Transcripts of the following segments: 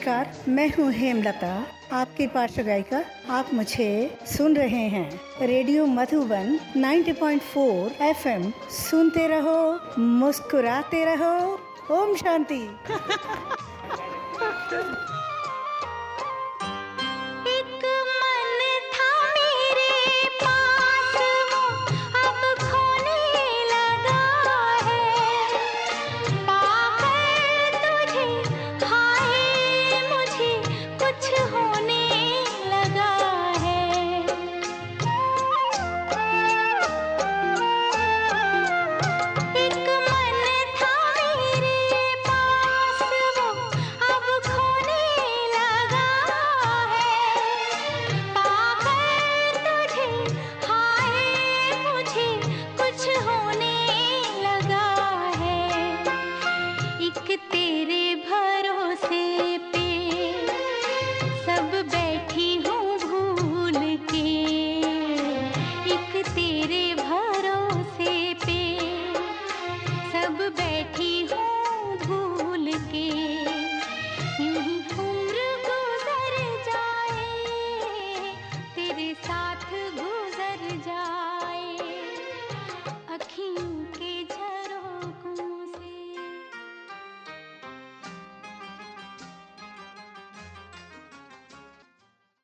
नमस्कार, मैं हूँ हेमलता। आपकी पार्श्व गायिका आप मुझे सुन रहे हैं। Radio Madhuban 90.4 FM. सुनते रहो, मुस्कुराते रहो। ओम शांति।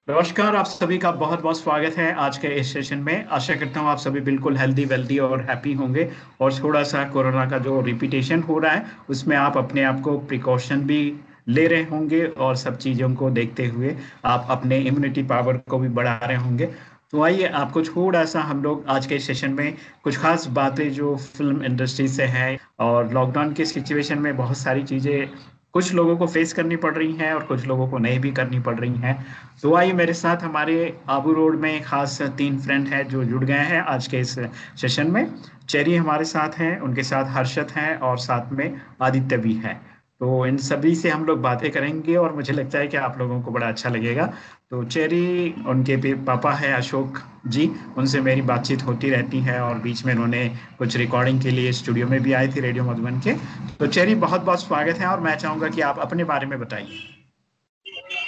नमस्कार, आप सभी का बहुत बहुत स्वागत है आज के इस सेशन में। आशा करता हूँ आप सभी बिल्कुल हेल्दी वेल्दी और हैप्पी होंगे और थोड़ा सा कोरोना का जो रिपीटेशन हो रहा है, उसमें आप अपने आप को प्रिकॉशन भी ले रहे होंगे और सब चीज़ों को देखते हुए आप अपने इम्यूनिटी पावर को भी बढ़ा रहे होंगे। तो आइए, आपको थोड़ा सा हम लोग आज के सेशन में कुछ खास बातें जो फ़िल्म इंडस्ट्री से हैं और लॉकडाउन के सिचुएशन में बहुत सारी चीज़ें कुछ लोगों को फेस करनी पड़ रही हैं और कुछ लोगों को नहीं भी करनी पड़ रही हैं। तो आइए मेरे साथ हमारे आबू रोड में खास तीन फ्रेंड हैं जो जुड़ गए हैं आज के इस सेशन में। चेरी हमारे साथ हैं, उनके साथ हर्षद हैं और साथ में आदित्य भी है। तो इन सभी से हम लोग बातें करेंगे और मुझे लगता है कि आप लोगों को बड़ा अच्छा लगेगा। तो चेरी, उनके पापा है अशोक जी, उनसे मेरी बातचीत होती रहती है और बीच में उन्होंने कुछ रिकॉर्डिंग के लिए स्टूडियो में भी आए थे रेडियो मधुबन के। तो चेरी बहुत बहुत स्वागत है और मैं चाहूँगा कि आप अपने बारे में बताइए।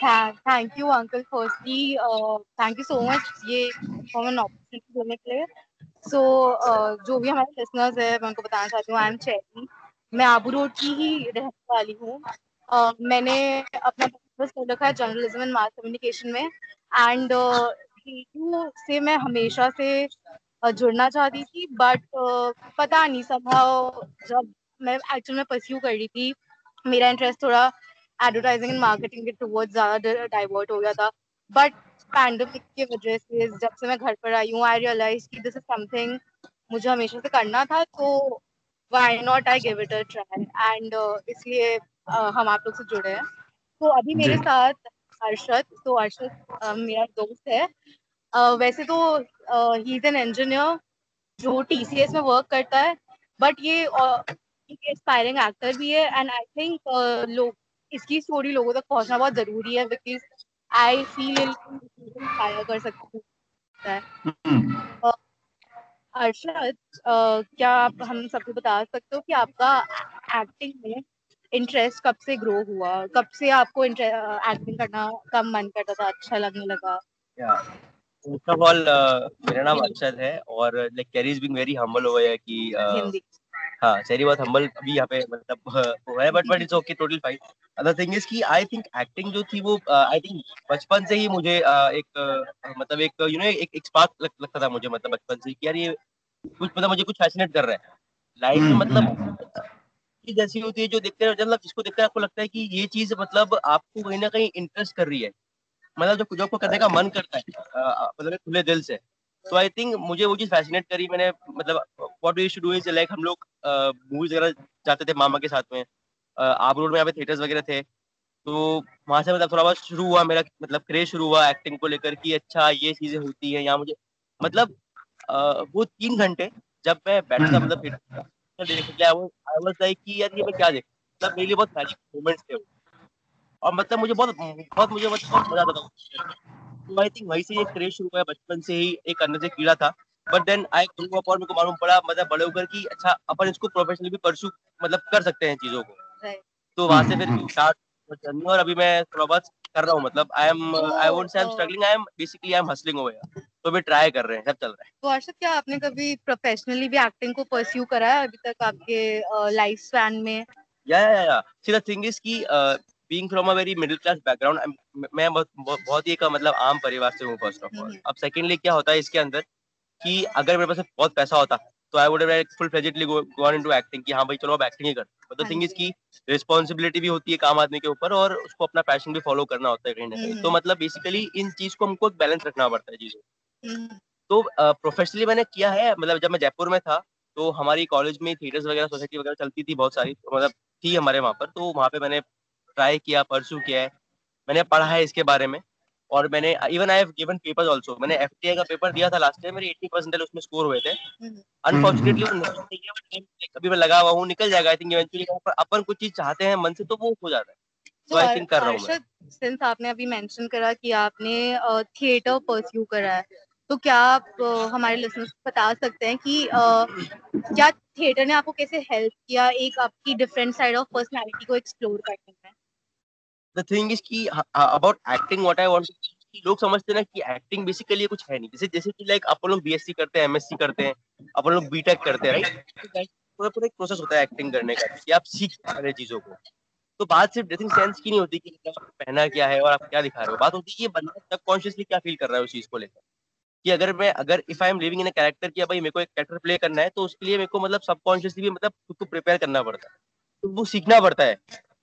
Thank you uncle firstly thank you so much ये कॉमन अपॉर्चुनिटी देने के लिए। सो जो भी हमारे लिसनर्स है, मैं उनको बताना चाहती हूँ आई एम चेरी मैं आबू रोड की ही रहने वाली हूँ। uh, मैंने अपना बस कर रखा है जर्नलिज्म एंड मास कम्युनिकेशन में। एंड रेडियो से मैं हमेशा से uh, जुड़ना चाहती थी बट uh, पता नहीं समहाउ जब मैं एक्चुअल में परस्यू कर रही थी मेरा इंटरेस्ट थोड़ा एडवर्टाइजिंग एंड मार्केटिंग के टुवर्ड्स ज़्यादा डाइवर्ट हो गया था। बट पैंडमिक की वजह से जब से मैं घर पर आई हूँ आई रियलाइज़ कि दिस इज़ समथिंग मुझे हमेशा से करना था तो why not I give it a try and इसलिए uh, हम आप लोग से जुड़े हैं। तो अभी मेरे। साथ अरशद तो अरशद uh, मेरा दोस्त है। Uh, वैसे तो ही इज़ एन इंजीनियर जो टीसीएस में वर्क करता है। बट ये uh, एस्पायरिंग एक्टर भी है। एंड आई थिंक लोग इसकी स्टोरी लोगों तक पहुँचना बहुत ज़रूरी है। बिकॉज़ आई फील इंस्पायर कर सकती हूँ। हम्म, अरशद क्या आप हम सबको बता सकते हो कि आपका एक्टिंग में इंटरेस्ट कब से ग्रो हुआ? कब से आपको एक्टिंग करना कम मन करता था अच्छा लगने लगा? फ़र्स्ट ऑफ़ ऑल मेरा नाम अर्शद है और like Carrie is being very humble over here कि हाँ सैरी बहुत हम्बल भी यहाँ पे मतलब uh, वो है but but it's okay total fine other thing is कि आई थिंक एक्टिंग जो थी वो आई थिंक बचपन से ही मुझे uh, एक uh, मतलब एक यू नो एक एक स्पार्क लग, लगता था मुझे मतलब बचपन से कि यार ये कुछ मतलब मुझे कुछ फैसिनेट कर रहा है। लाइफ में हम्म, मतलब चीज़ ऐसी होती है जो देखते हैं मतलब जिसको देखते हैं आपको लगता है कि ये चीज़ मतलब आपको कहीं ना कहीं इंटरेस्ट कर रही है। मतलब जो जो आपको करने का मन करता है मतलब खुले दिल से। तो आई थिंक मुझे वो चीज़ फैसिनेट करी मैंने मतलब what we should do is like हम लोग मूवीज़ वगैरह जाते थे मामा के साथ में। आब रोड में यहाँ पे थिएटर्स वगैरह थे। तो वहाँ से मतलब थोड़ा बहुत शुरू हुआ मेरा मतलब क्रेज शुरू हुआ एक्टिंग को लेकर कि अच्छा ये चीज़ें होती है यहाँ मुझे मतलब आ, वो तीन घंटे जब मैं बैठा मतलब थिएटर आई वाज लाइक कि यार ये मैं क्या देख? मतलब मेरे लिए बहुत मैजिक मोमेंट्स थे और मतलब मुझे बहुत बहुत मुझे मतलब मज़ा आता था तो आई थिंक वहीं से ये क्रेज शुरू हुआ बचपन से ही एक अंदर से कीड़ा था। But then I grow up और मेरे को मालूम पड़ा मतलब बड़े होकर कि अच्छा अपन इसको प्रोफेशनली भी परसू मतलब कर सकते हैं चीज़ों को। तो वहाँ से फिर स्टार्ट जर्नी और अभी मैं थोड़ा बहुत कर रहा हूँ मतलब आई am I won't say I am struggling I am basically I am hustling over तो भी ट्राई कर रहे हैं सब चल रहा है। तो अर्षद क्या आपने कभी प्रोफेशनली भी एक्टिंग को परस्यू करा है अभी तक आपके लाइफ स्पैन में? या या या सी द थिंग इज़ की being from a very middle class background मैं बहुत बहुत ही एक मतलब आम परिवार से हूँ फ़र्स्ट ऑफ़ ऑल अब सेकेंडली क्या होता है इसके अंदर कि अगर मेरे पास बहुत पैसा होता तो I would full fledgedly gone into acting कि हाँ भाई चलो अब एक्टिंग ही कर। द थिंग इज़ की रिस्पांसिबिलिटी भी होती है काम आदमी के ऊपर और उसको अपना पैशन भी फॉलो करना होता है कहीं ना कहीं। तो मतलब बेसिकली इन चीज़ को हमको एक बैलेंस रखना पड़ता है चीज़ों तो प्रोफेशनली मैंने किया है मतलब जब मैं जयपुर में था तो हमारी कॉलेज में थिएटर्स वगैरह सोसाइटी वगैरह चलती थी बहुत सारी तो मतलब थी हमारे वहाँ पर तो वहाँ पे मैंने ट्राई किया परसू किया है। मैंने पढ़ा है इसके बारे में। और मैंने even I have given papers also मैंने एफटीआई का पेपर दिया था लास्ट टाइम मेरे 80 परसेंट उसमें स्कोर हुए थे। अनफॉर्चुनेटली वो कभी मैं लगा हुआ हूँ निकल जाएगा आई थिंक इवेंचुअली अपन कुछ चीज़ चाहते हैं मन से तो वो हो जाता है। तो आई थिंक कर रहा हूँ सिंस आपने अभी मेंशन करा कि आपने थिएटर परस्यू करा है तो क्या आप हमारे लिसनर्स को बता सकते हैं कि क्या थिएटर ने आपको कैसे हेल्प किया एक आपकी डिफरेंट साइड ऑफ़ पर्सनालिटी को एक्सप्लोर करने में? द थिंग इज़ की about acting what I want लोग समझते ना कि एक्टिंग बेसिकली कुछ है नहीं। जैसे जैसे कि लाइक अपन लोग बीएससी करते हैं एमएससी करते हैं, अपन लोग बीटेक करते हैं राइट पूरा पूरा एक प्रोसेस होता है एक्टिंग करने का, कि आप सीख रहे चीज़ों को। तो बात सिर्फ़ ड्रेसिंग सेंस की नहीं होती कि पहना क्या है और आप क्या दिखा रहे हो। बात होती है ये बंदा सबकॉन्शियसली क्या फील कर रहा है उस चीज़ को लेकर। कि अगर मैं, अगर if I am living in a character कि भाई मेरे को एक कैरेक्टर प्ले करना है तो उसके लिए मेरे को मतलब सबकॉन्शियसली भी मतलब खुद को प्रिपेयर करना पड़ता है। तो वो सीखना पड़ता है।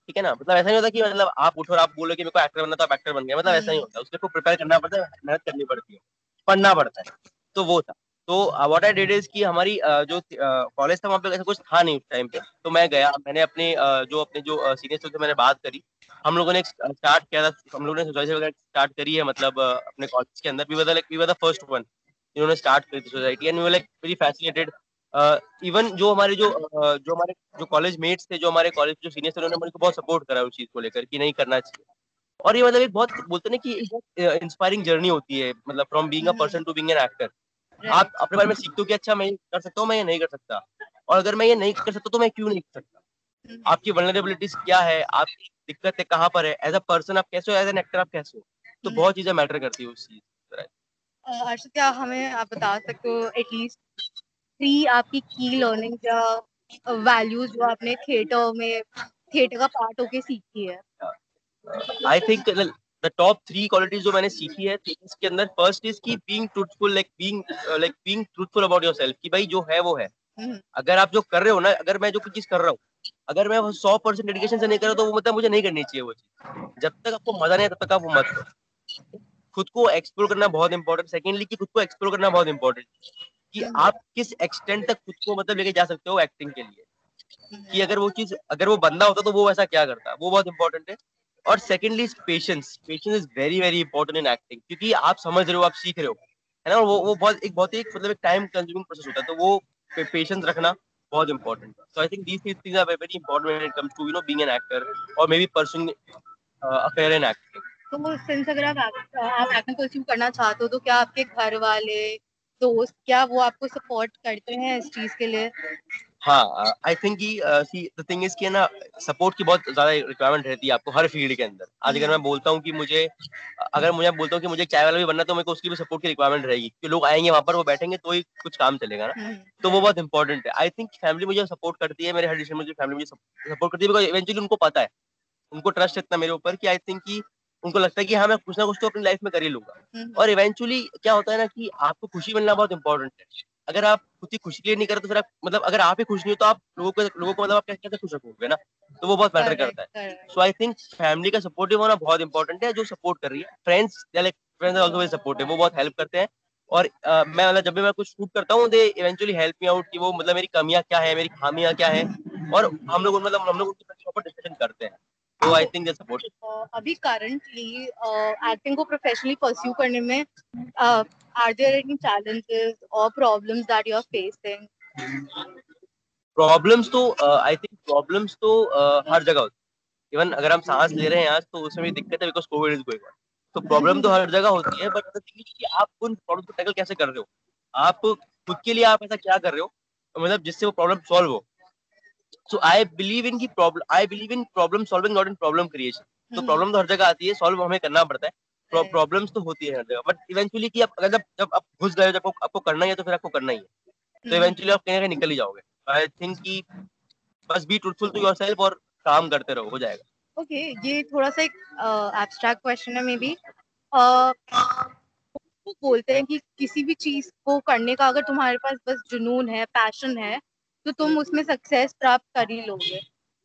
ठीक है ना? मतलब ऐसा नहीं होता कि मतलब आप उठो और आप बोलो कि मेरे को एक्टर बनना तो आप एक्टर बन गया मतलब ऐसा नहीं होता। उसके को प्रिपेयर करना पड़ता है मेहनत करनी पड़ती है। पढ़ना पड़ता है। तो वो था। तो व्हाट आई डिड इज़ कि हमारी जो कॉलेज था वहाँ पे ऐसा कुछ था नहीं उस टाइम पे। तो मैं गया मैंने अपने जो अपने जो सीनियर से मैंने बात करी हम लोगों ने स्टार्ट किया था। हम लोगों ने सोसाइटी वगैरह स्टार्ट करी है मतलब अपने कॉलेज के अंदर। वी वर फ़र्स्ट वन इन्होंने स्टार्ट करी थी society. And we were like very fascinated even जो हमारे जो जो हमारे जो कॉलेज मेट्स थे जो हमारे कॉलेज जो सीनियर्स थे उन्होंने मुझे बहुत सपोर्ट करा उस चीज़ को लेकर कि नहीं करना चाहिए। और ये मतलब एक बहुत बोलते ना कि इंस्पायरिंग जर्नी होती है मतलब from being a person to being an actor आप अपने बारे में सीखते हो कि अच्छा मैं ये कर सकता हूँ मैं ये नहीं कर सकता। और अगर मैं ये नहीं कर सकता तो मैं क्यों नहीं कर सकता? आपकी वनरेबिलिटीज क्या है? आपकी दिक्कत है कहाँ पर है? एज अ पर्सन आप कैसे हो? एज एन एक्टर आप कैसे हो? तो हम्म। बहुत चीज़ें मैटर करती है उस चीज़ अर्षद क्या हमें आप बता सकते हो एटलीस्ट थ्री आपकी की लर्निंग या वैल्यूज़ जो आपने थिएटर में थिएटर का पार्ट होके सीखी है? I think the top three qualities जो मैंने सीखी है इसके अंदर फ़र्स्ट इज़ की being truthful like being like being truthful about yourself कि भाई जो है वो है। हम्म। अगर आप जो कर रहे हो ना अगर मैं जो कुछ चीज़ कर रहा हूँ अगर मैं सौ परसेंट डेडिकेशन से नहीं कर रहा तो वो मतलब मुझे नहीं करनी चाहिए वो चीज़। जब तक आपको मज़ा नहीं तब तक आप वो मत करो। खुद को एक्सप्लोर करना बहुत इंपॉर्टेंट सेकेंडली कि खुद को एक्सप्लोर करना बहुत इंपॉर्टेंट कि आप किस एक्सटेंड तक खुद को मतलब लेके जा सकते हो एक्टिंग के लिए? कि अगर वो चीज़ अगर वो बंदा होता तो वो वैसा क्या करता? वो बहुत इंपॉर्टेंट है। और secondly patience patience is very very important in acting क्योंकि आप समझ रहे हो आप सीख रहे हो। है ना? वो वो बहुत एक बहुत ही मतलब एक टाइम कंज्यूमिंग प्रोसेस होता है। तो वो पेशेंस रखना बहुत important so I think these things are very important when it comes to you know being an actor और maybe pursuing affair in acting तो सिंस अगर आप आप एक्टिंग परस्यू करना चाहते हो तो क्या आपके घर वाले दोस्त क्या वो आपको सपोर्ट करते हैं इस चीज़ के लिए? हाँ I think see the thing is कि ना सपोर्ट की बहुत ज़्यादा रिक्वायरमेंट रहती है आपको हर फ़ील्ड के अंदर। आज अगर मैं बोलता हूँ कि मुझे अगर मुझे बोलता हूँ कि मुझे चाय वाला भी बनना तो मेरे को उसकी भी सपोर्ट की रिक्वायरमेंट रहेगी। कि लोग आएँगे वहाँ पर वो बैठेंगे तो ही कुछ काम चलेगा ना। हम्म। तो वो बहुत इंपॉर्टेंट है। आई थिंक फैमिली मुझे सपोर्ट करती है मेरे हर डिसीज़न में फैमिली मुझे सपोर्ट करती है बिकॉज़ इवेंचुअली उनको पता है। उनको ट्रस्ट इतना मेरे ऊपर कि आई थिंक की उनको लगता है कि हाँ मैं कुछ ना कुछ तो अपनी लाइफ में कर ही लूँगा। हम्म। और इवेंचुअली क्या होता है ना कि आपको खुशी मिलना बहुत इंपॉर्टेंट है। अगर आप खुद ही खुशी के लिए नहीं करते तो फिर आप मतलब अगर आप ही खुश नहीं हो तो आप लोगों को लोगों को मतलब आप कैसे खुश रखोगे ना? तो वो बहुत मैटर करता है। सो आई थिंक फैमिली का सपोर्टिव होना बहुत इंपॉर्टेंट है जो सपोर्ट कर रही है। Friends like friends also very supportive वो बहुत हेल्प करते हैं। और uh, मैं मतलब जब भी मैं कुछ शूट करता हूँ they eventually help me out कि वो मतलब मेरी कमियाँ क्या है मेरी खामियाँ क्या है। और हम लोग मतलब हम लोग उनके ऊपर डिस्कशन करते हैं। तो आई थिंक दैट्स सपोर्ट अभी करंटली एक्टिंग को प्रोफेशनली परस्यू करने में आर देयर एनी चैलेंजेस और problems that you are facing problems तो आई थिंक प्रॉब्लम्स तो uh, हर जगह होती है। इवन अगर हम सांस ले रहे हैं आज तो उसमें भी दिक्कत है because covid is going on तो प्रॉब्लम तो हर जगह होती है बट कि आप उन प्रॉब्लम को टैकल कैसे कर रहे हो? आप खुद के लिए आप ऐसा क्या कर रहे हो? मतलब जिससे वो प्रॉब्लम सॉल्व हो। सो आई बिलीव इन की problem I believe in problem solving not in problem creation तो प्रॉब्लम तो हर जगह आती है सॉल्व हमें करना पड़ता है। प्रॉब्लम्स तो होती है हर जगह बट इवेंचुअली कि आप अगर जब जब आप घुस गए जब आपको करना ही है तो फिर आपको करना ही है। तो इवेंचुअली आप कहीं ना कहीं निकल ही जाओगे। आई थिंक कि बस बी ट्रूथफुल टू योरसेल्फ और काम करते रहो हो जाएगा। ओके okay, ये थोड़ा सा एक एब्स्ट्रैक्ट क्वेश्चन है मे बी बोलते हैं कि किसी भी चीज़ को करने का अगर तुम्हारे पास बस जुनून है पैशन है तो तुम उसमें सक्सेस प्राप्त कर ही लोगे।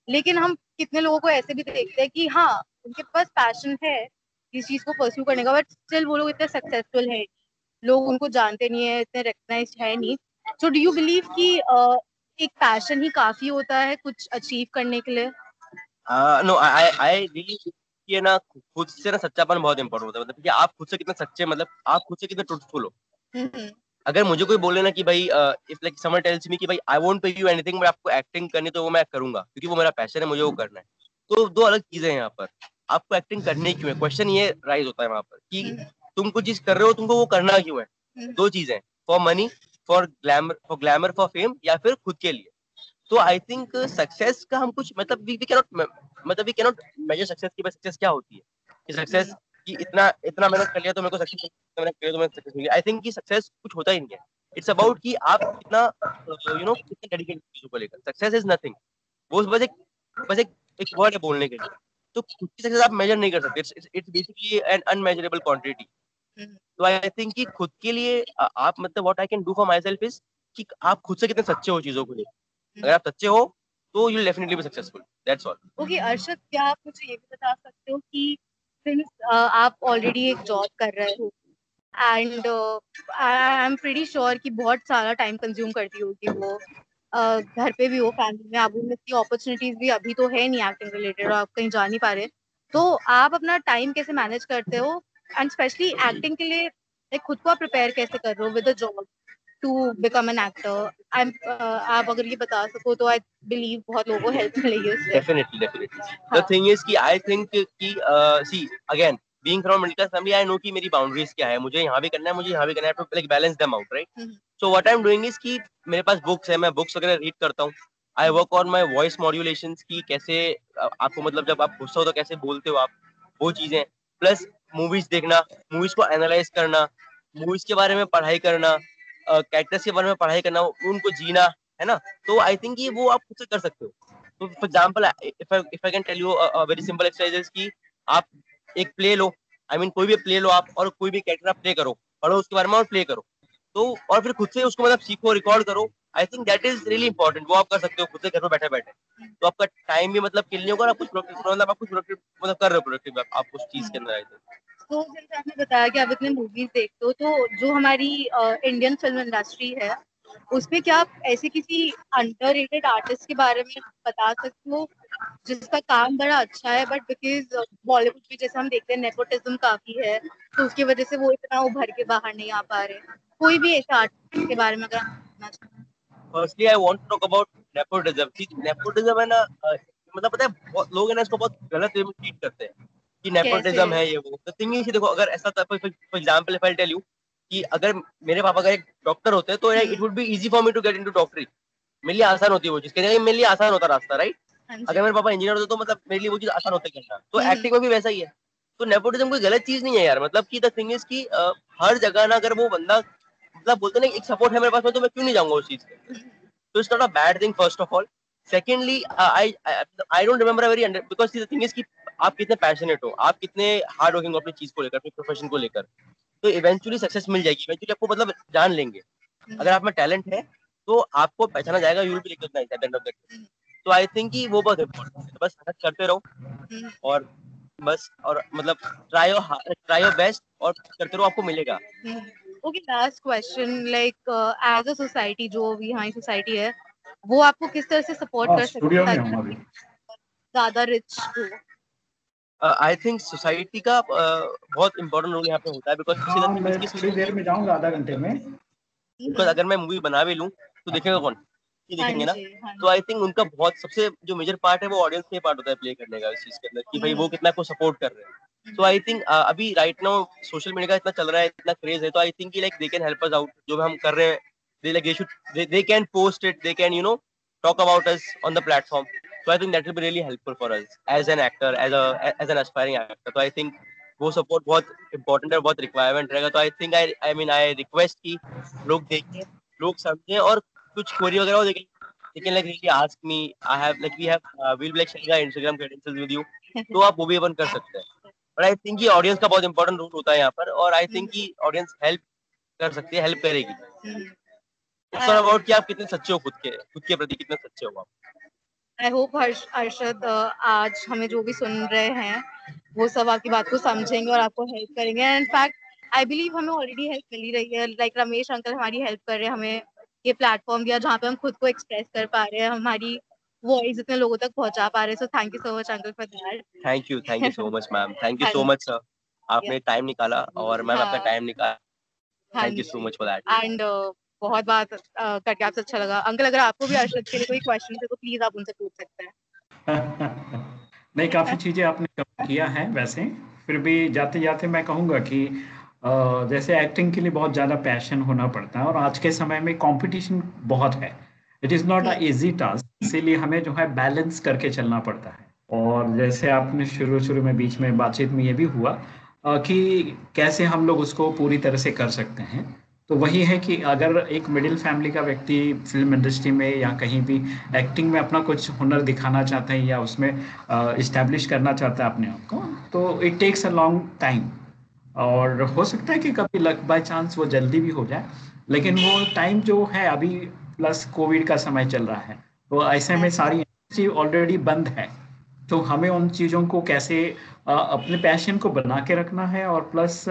लेकिन हम कितने लोगों को ऐसे भी देखते हैं कि हाँ उनके पास पैशन है इस चीज़ को परस्यू करने का बट स्टिल वो लोग इतने सक्सेसफुल है। लोग उनको जानते नहीं है इतने रिकग्नाइज है नहीं। सो डू यू बिलीव कि एक पैशन ही काफ़ी होता है कुछ अचीव करने के लिए? नो आई आई रियली ये ना खुद से ना सच्चापन बहुत इंपॉर्टेंट होता है। मतलब कि आप खुद से कितने सच्चे मतलब आप खुद से कितने ट्रूथफुल हो। हम्म। अगर मुझे कोई बोले ना कि भाई if like someone tells me कि भाई I won't pay you anything मैं आपको एक्टिंग करनी तो वो मैं करूँगा क्योंकि वो मेरा पैशन है मुझे वो करना है। तो दो अलग चीज़ें हैं यहाँ पर। आपको एक्टिंग करनी क्यों है? क्वेश्चन ये राइज होता है वहाँ पर कि हम्म। तुम कुछ चीज़ कर रहे हो तुमको वो करना क्यों है? हम्म। दो चीज़ें for money for glamour for glamour for fame या फिर खुद के लिए। तो आई थिंक सक्सेस का हम कुछ मतलब वी कैनॉट मतलब वी कैनॉट मेजर सक्सेस की सक्सेस क्या होती है? कि सक्सेस कि इतना इतना मेहनत कर लिया तो मेरे को सक्सेस मैंने कर लिया तो मैं सक्सेस मिली आई थिंक कि सक्सेस कुछ होता ही नहीं है। इट्स अबाउट कि आप कितना यू नो कितना डेडिकेटेड चीज़ों को लेकर। सक्सेस इज़ नथिंग वो बस एक बस एक एक वर्ड है बोलने के लिए। तो खुद की सक्सेस आप मेजर नहीं कर सकते। It's it's basically an unmeasurable quantity तो आई थिंक कि खुद के लिए आप मतलब what I can do for myself is कि आप खुद से कितने सच्चे हो चीज़ों को लेकर। अगर आप सच्चे हो तो you definitely be successful that's all okay Arshad क्या आप मुझे ये भी बता सकते हो कि सिंस uh, आप ऑलरेडी एक जॉब कर रहे हो and I am pretty sure कि बहुत सारा टाइम कंज्यूम करती होगी वो uh, घर पे भी हो फैमिली में आप उनमें की अपॉर्चुनिटीज़ भी अभी तो है नहीं एक्टिंग रिलेटेड और आप कहीं जा नहीं पा रहे तो आप अपना टाइम कैसे मैनेज करते हो एंड स्पेशली एक्टिंग के लिए खुद को प्रिपेयर कैसे कर रहे हो with job to become an actor आप अगर ये बता सको तो आई बिलीव बहुत लोगों को हेल्प मिलेगी उससे। Definitely definitely the thing is कि आई थिंक कि see again being from middle class family I know कि मेरी बाउंड्रीज क्या है। मुझे यहाँ भी करना है मुझे यहाँ भी करना है to like balance them out right so what I am doing is कि मेरे पास बुक्स है मैं बुक्स वगैरह रीड करता हूँ। I work on my voice modulation की कैसे आपको मतलब जब आप गुस्सा हो तो कैसे बोलते हो आप वो चीज़ें। प्लस मूवीज़ देखना मूवीज़ को एनालाइज करना मूवीज़ के बारे में पढ़ाई करना कैरेक्टर्स के बारे में पढ़ाई करना उनको जीना है ना? तो आई थिंक ये वो आप खुद से कर सकते हो। तो for example if I can tell you very simple exercises की आप एक प्ले लो आई I मीन mean, कोई भी प्ले लो आप और कोई भी कैरेक्टर आप प्ले करो पढ़ो उसके बारे में और प्ले करो। तो और फिर खुद से उसको मतलब सीखो रिकॉर्ड करो। I think that is really important वो आप कर सकते हो खुद से घर में बैठे बैठे। तो आपका टाइम भी मतलब किल नहीं होगा आप कुछ मतलब आप कुछ प्रोडक्टिव मतलब कर रहे हो प्रोडक्टिव आप उस चीज़ के अंदर आई थिंक तो जैसे आपने बताया कि आप इतने मूवीज़ देखते हो तो जो हमारी इंडियन फ़िल्म इंडस्ट्री है, उसमें क्या आप ऐसे किसी अंडर आर्टिस्ट के बारे में बता सकते हो, जिसका काम बड़ा अच्छा है बट बिकॉज़ बॉलीवुड में जैसे हम देखते हैं नेपोटिज्म काफ़ी है तो उसकी वजह से वो इतना उभर के बाहर नहीं आ पा रहे कोई भी ऐसा आर्टिस्ट के बारे में अगर firstly I want to talk about nepotism nepotism है ना मतलब पता है लोग ना इसको बहुत गलत वे में ट्रीट करते हैं। कि नेपोटिज्म है ये वो। तो थिंग इज़ देखो अगर ऐसा था for example if I tell you कि अगर मेरे पापा अगर एक डॉक्टर होते तो it would be easy for me to get into डॉक्टरी मेरे लिए आसान होती है वो चीज़। कहने मेरे लिए आसान होता रास्ता राइट हाँ अगर मेरे पापा इंजीनियर होते तो मतलब मेरे लिए वो चीज़ आसान होता करना। तो एक्टिंग हम्म। में भी वैसा ही है। तो नेपोटिज्म कोई गलत चीज़ नहीं है यार। मतलब की द थिंग इज़ की हर जगह ना अगर वो बंदा मतलब बोलते ना एक सपोर्ट है मेरे पास में तो मैं क्यों नहीं जाऊँगा उस चीज़ के तो it's not a bad thing first of all secondly I I don't remember very because the thing is की आप कितने पैशनेट हो आप कितने हार्ड वर्किंग हो अपनी चीज़ को लेकर अपनी प्रोफेशन को लेकर तो इवेंचुअली सक्सेस मिल जाएगी इवेंचुअली आपको मतलब जान लेंगे। अगर आप में टैलेंट है तो आपको पहचाना जाएगा you will be recognised at end of the day तो आई थिंक कि वो बहुत इंपॉर्टेंट है। बस मेहनत करते रहो और बस और मतलब try your try your best और करते रहो आपको मिलेगा। Okay last question like as a society जो भी हमारी सोसाइटी है वो आपको किस तरह से सपोर्ट हाँ, कर सकती है? ज़्यादा रिच हो। आई थिंक सोसाइटी का uh, बहुत इंपॉर्टेंट रोल यहाँ पे होता है बिकॉज़ हाँ मैं थोड़ी देर में जाऊँगा आधा घंटे में। बिकॉज़ अगर मैं मूवी बना भी लूँ तो देखेगा कौन? ये हाँ देखेंगे ना? हाँ तो आई थिंक उनका बहुत सबसे जो मेजर पार्ट है वो ऑडियंस के पार्ट होता है प्ले करने का इस चीज़ के अंदर कि भाई वो हम्म। कितना को सपोर्ट कर रहे हैं। तो आई थिंक अभी राइट नाउ सोशल मीडिया का इतना चल रहा है इतना क्रेज है तो I think like they can help us out जो हम कर रहे हैं they like they should they can post it they can you know talk about us on the platform. So i think that will be really helpful for us as an actor as a as an aspiring actor. So i think वो support बहुत important है बहुत requirement रहेगा। तो I think I I mean I request की लोग देखें लोग समझें और कुछ क्वेरी वगैरह हो देखें। लेकिन like really ask me I have like we have will sharing our Instagram credentials with you तो आप वो भी अपन कर सकते हैं। बट आई थिंक ये ऑडियंस का बहुत इंपॉर्टेंट रोल होता है यहाँ पर और आई थिंक कि ऑडियंस हेल्प कर सकती है हेल्प करेगी। इट्स नॉट अबाउट कि आप कितने सच्चे हो खुद के खुद के प्रति कितने सच्चे हो आप। आई होप हर्ष अरशद आज हमें जो भी सुन रहे हैं वो सब आपकी बात को समझेंगे और आपको हेल्प करेंगे। And in fact I believe हमें ऑलरेडी हेल्प मिल ही रही है। लाइक रमेश अंकल हमारी हेल्प कर रहे हैं हमें ये प्लेटफॉर्म दिया जहाँ पे हम खुद को एक्सप्रेस कर पा रहे हैं हमारी वॉइस इतने लोगों तक पहुँचा पा रहे हैं। So thank you so much uncle for that thank you thank you so much ma'am thank you so much sir आपने टाइम निकाला और मैम आपका। टाइम निकाला। हाँ thank you so much for that and बहुत बात करके आपसे अच्छा लगा। अंकल अगर आपको भी अरशद के लिए कोई क्वेश्चन है तो प्लीज़ आप उनसे पूछ सकते हैं। नहीं काफ़ी चीज़ें आपने कवर किया है वैसे। फिर भी जाते जाते मैं कहूँगा कि जैसे एक्टिंग के लिए बहुत ज़्यादा पैशन होना पड़ता है और आज के समय में कंपटीशन बहुत है। It is not a easy task इसीलिए हमें जो है बैलेंस करके चलना पड़ता है। और जैसे आपने शुरू शुरू में बीच में बातचीत में ये भी हुआ कि कैसे हम लोग उसको पूरी तरह से कर सकते हैं। तो वही है कि अगर एक मिडिल फैमिली का व्यक्ति फ़िल्म इंडस्ट्री में या कहीं भी एक्टिंग में अपना कुछ हुनर दिखाना चाहता है या उसमें इस्टेब्लिश करना चाहता है अपने आप को तो it takes a long time और हो सकता है कि कभी लक बाय चांस वो जल्दी भी हो जाए लेकिन वो टाइम जो है अभी प्लस कोविड का समय चल रहा है। तो ऐसे में सारी इंडस्ट्री ऑलरेडी बंद है। तो हमें उन चीज़ों को कैसे अपने पैशन को बना के रखना है और प्लस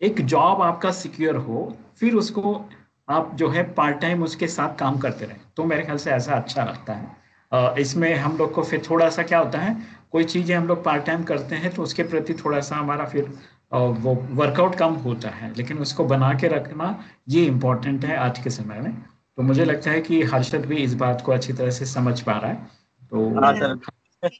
एक जॉब आपका सिक्योर हो फिर उसको आप जो है पार्ट टाइम उसके साथ काम करते रहे। तो मेरे ख्याल से ऐसा अच्छा लगता है। इसमें हम लोग को फिर थोड़ा सा क्या होता है कोई चीज़ें हम लोग पार्ट टाइम करते हैं तो उसके प्रति थोड़ा सा हमारा फिर वो वर्कआउट कम होता है। लेकिन उसको बना के रखना ये इम्पोर्टेंट है आज के समय में। तो मुझे लगता है कि हर्षद भी इस बात को अच्छी तरह से समझ पा रहा है। तो हाँ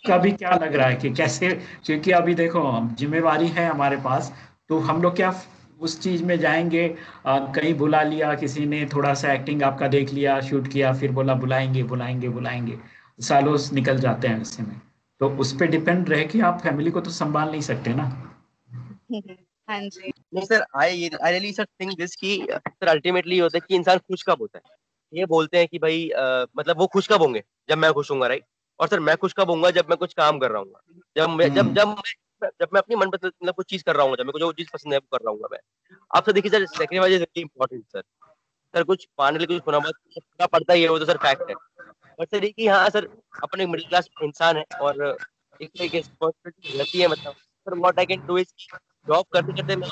का भी क्या लग रहा है कि कैसे क्योंकि अभी देखो जिम्मेवारी है हमारे पास तो हम लोग क्या उस चीज़ में जाएँगे? अ, कहीं बुला लिया किसी ने थोड़ा सा एक्टिंग आपका देख लिया शूट किया फिर बोला बुलाएँगे बुलाएँगे बुलाएँगे। सालों निकल जाते हैं ऐसे में। तो उस पर डिपेंड रहे कि आप फैमिली को तो संभाल नहीं सकते ना। हाँ जी। नहीं sir I I really sir think this कि सर अल्टीमेटली होता है कि इंसान खुश कब होता है। ये बोलते हैं कि भाई अ, मतलब वो खुश कब होंगे? जब मैं खुश हूँ राइट और सर मैं खुश कब होऊँगा? जब मैं कुछ काम कर रहा हूँ। जब मैं जब हम्म। जब मैं जब मैं अपनी मन पसंद मतलब कुछ चीज़ कर रहा हूँ जब मेरे को जो चीज़ पसंद है वो कर रहा हूँ मैं। आप सर देखिए sir sacrifice is very important sir. Sir कुछ पाने लिए कुछ होना बहुत करना पड़ता ही है वो तो सर फैक्ट है। बट सर ये कि हाँ सर अपने मिडिल क्लास इंसान है और एक एक रिस्पॉन्सिबिलिटी रहती है मतलब sir what I can do is job करते करते मैं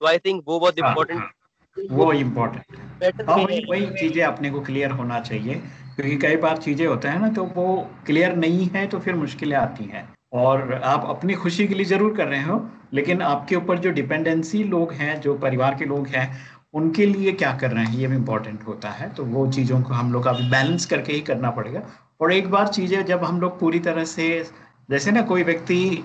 तो आई थिंक वो बहुत हाँ, इंपॉर्टेंट वो इम्पोर्टेंट हाँ। वही वही चीज़ें अपने को क्लियर होना चाहिए क्योंकि कई बार चीज़ें होते हैं ना तो वो क्लियर नहीं है तो फिर मुश्किलें आती हैं। और आप अपनी खुशी के लिए ज़रूर कर रहे हो, लेकिन आपके ऊपर जो डिपेंडेंसी लोग हैं, जो परिवार के लोग हैं, उनके लिए क्या कर रहे हैं, ये भी इम्पोर्टेंट होता है। तो वो चीज़ों को हम लोग अभी बैलेंस करके ही करना पड़ेगा। और एक बार चीज़ें जब हम लोग पूरी तरह से, जैसे ना कोई व्यक्ति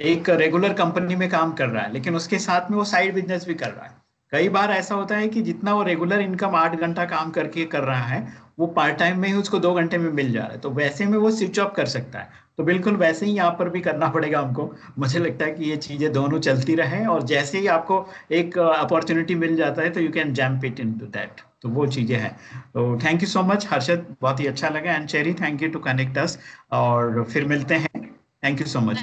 एक रेगुलर कंपनी में काम कर रहा है, लेकिन उसके साथ में वो साइड बिज़नेस भी कर रहा है। कई बार ऐसा होता है कि जितना वो रेगुलर इनकम आठ घंटा काम करके कर रहा है वो पार्ट टाइम में ही उसको दो घंटे में मिल जा रहा है। तो वैसे में वो स्विच ऑफ़ कर सकता है। तो बिल्कुल वैसे ही यहाँ पर भी करना पड़ेगा हमको। मुझे लगता है कि ये चीज़ें दोनों चलती रहे और जैसे ही आपको एक अपॉर्चुनिटी मिल जाता है तो you can jump it into that तो वो चीज़ें हैं। तो thank you so much Harshad, बहुत ही अच्छा लगा। And Cherry thank you to connect us और फिर मिलते हैं। थैंक यू सो मच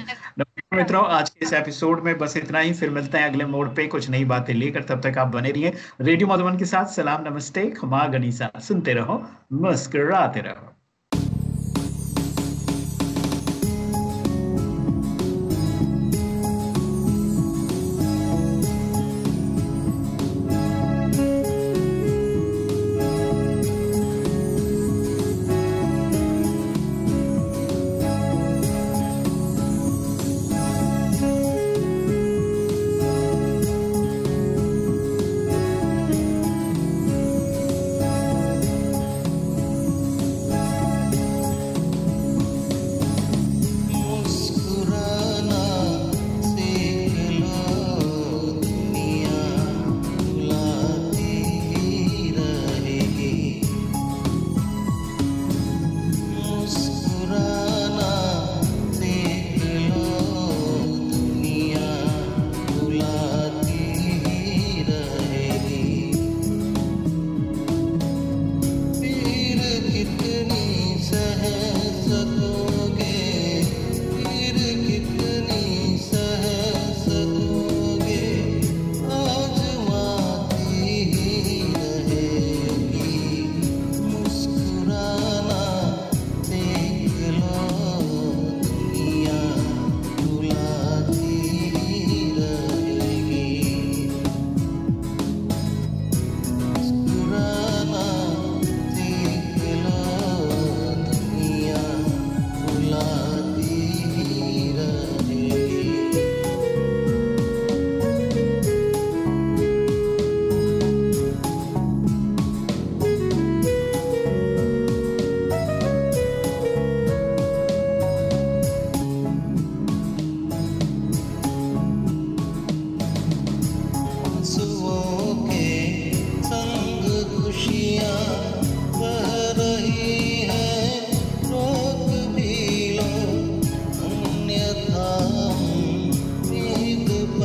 मित्रों आज के इस एपिसोड में बस इतना ही। फिर मिलते हैं अगले मोड पे। कुछ नई बातें लेकर तब तक आप बने रहिए। रेडियो मधुबन के साथ सलाम नमस्ते। खमा गनीसा। सुनते रहो मुस्कुराते रहो।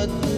but